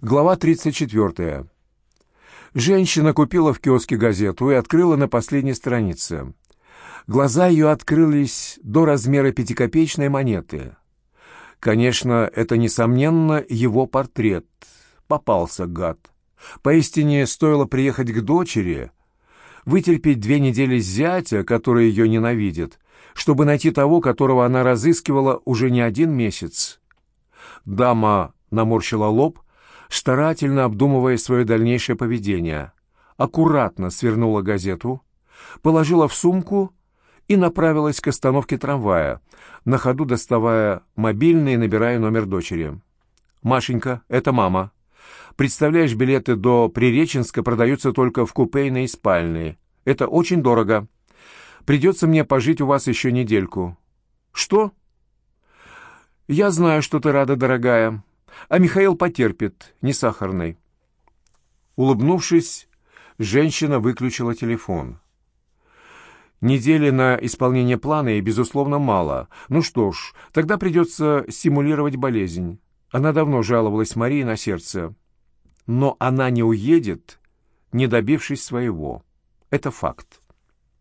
Глава 34. Женщина купила в киоске газету и открыла на последней странице. Глаза ее открылись до размера пятикопеечной монеты. Конечно, это, несомненно, его портрет. Попался гад. Поистине, стоило приехать к дочери, вытерпеть две недели зятя, который ее ненавидит, чтобы найти того, которого она разыскивала уже не один месяц. Дама наморщила лоб, старательно обдумывая свое дальнейшее поведение. Аккуратно свернула газету, положила в сумку и направилась к остановке трамвая, на ходу доставая мобильный и набирая номер дочери. «Машенька, это мама. Представляешь, билеты до Приреченска продаются только в купейной и спальной. Это очень дорого. Придется мне пожить у вас еще недельку». «Что?» «Я знаю, что ты рада, дорогая. А Михаил потерпит, не сахарный». Улыбнувшись, женщина выключила телефон. Недели на исполнение плана и, безусловно, мало. Ну что ж, тогда придется симулировать болезнь. Она давно жаловалась Марии на сердце. Но она не уедет, не добившись своего. Это факт.